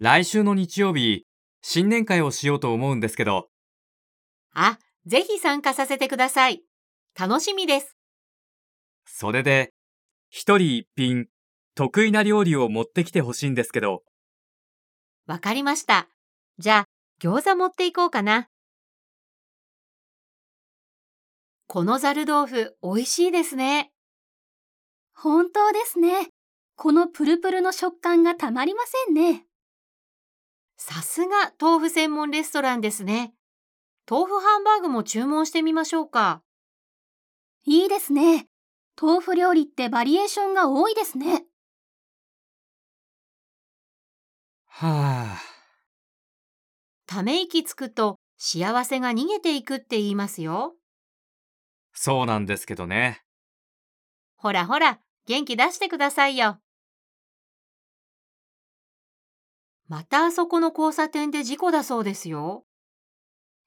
来週の日曜日、新年会をしようと思うんですけど。あ、ぜひ参加させてください。楽しみです。それで、一人一品、得意な料理を持ってきてほしいんですけど。わかりました。じゃあ、餃子持っていこうかな。このざる豆腐、美味しいですね。本当ですね。このプルプルの食感がたまりませんね。さすが豆腐専門レストランですね。豆腐ハンバーグも注文してみましょうか。いいですね。豆腐料理ってバリエーションが多いですね。はあ。ため息つくと幸せが逃げていくって言いますよ。そうなんですけどね。ほらほら、元気出してくださいよ。またあそこの交差点で事故だそうですよ。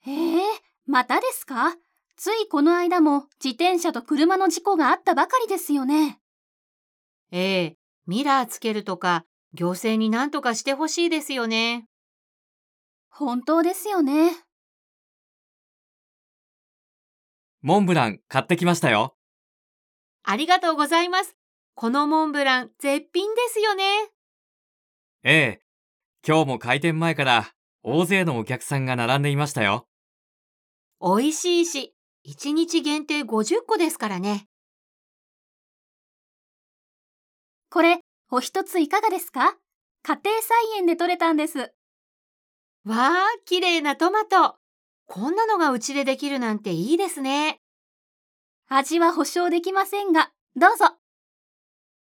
ええまたですか？ついこの間も自転車と車の事故があったばかりですよね。ええ、ミラーつけるとか、行政に何とかしてほしいですよね。本当ですよね。モンブラン買ってきましたよ。ありがとうございます。このモンブラン絶品ですよね。ええ、今日も開店前から大勢のお客さんが並んでいましたよ。美味しいし、1日限定50個ですからね。これ、お一ついかがですか？家庭菜園で採れたんです。わあ、綺麗なトマト。こんなのがうちでできるなんていいですね。味は保証できませんが、どうぞ。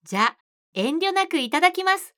じゃ、遠慮なくいただきます。